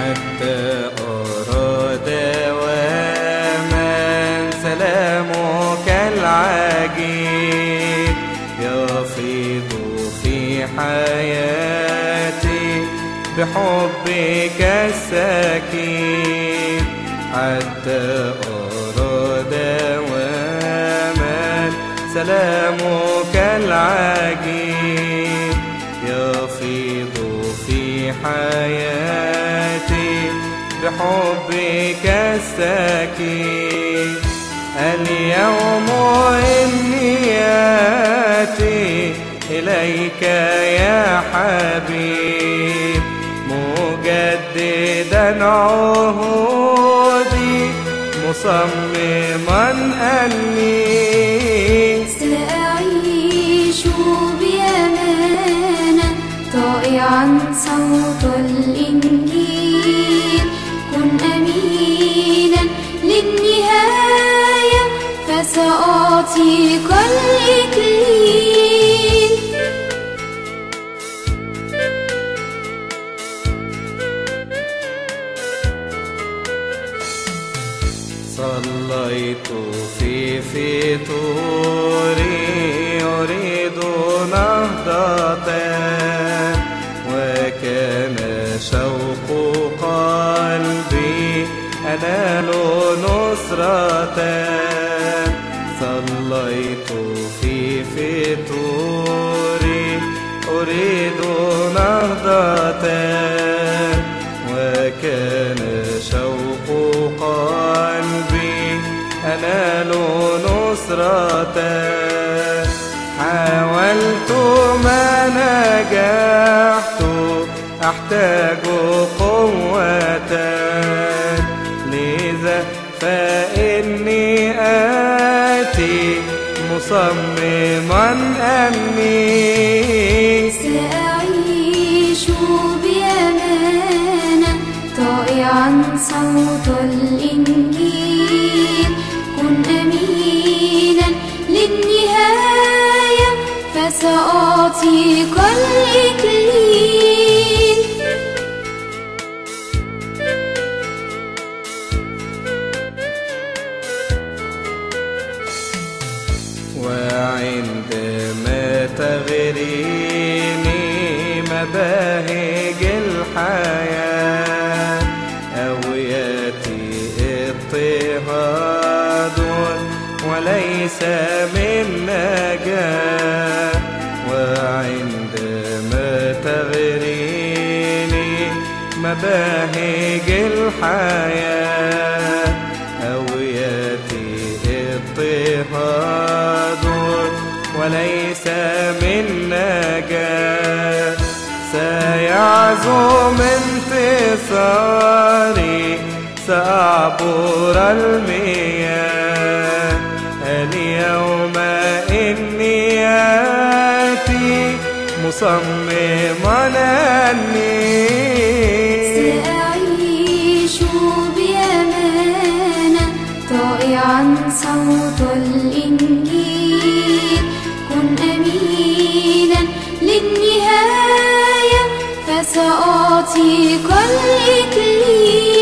حتى أرى دواما سلامك العجيب يفيض في حياتي بحبك السكين حتى أرى دواما سلامك العجيب حياتي بحبك السكين اليوم إني آتي إليك يا حبيب مجددا عهودي مصمما أني صليت في فطوري أريد نهضة. وكان شوق قلبي أنال نصرة. فطوري أريد نهضة. وكان شوق قلبي أنال نصرة. حاولت ما نجحت أحتاج قوة. لذا فإني مصمما أني سأعيش بأمانة طائعا صوت الإنجيل. كن أمينا للنهاية فسأعطيك الإكليل تغريني مباهج الحياة. أو يأتي اضطهاد وليس من نجاة. وعندما تغريني مباهج الحياة. أو يأتي اضطهاد وليس سيعزم انتصاري سأعبر المياه. اليوم إني آتي مصمما أني سأعيش بأمانة طائعا صوت الإنجيل أعطيك الإكليل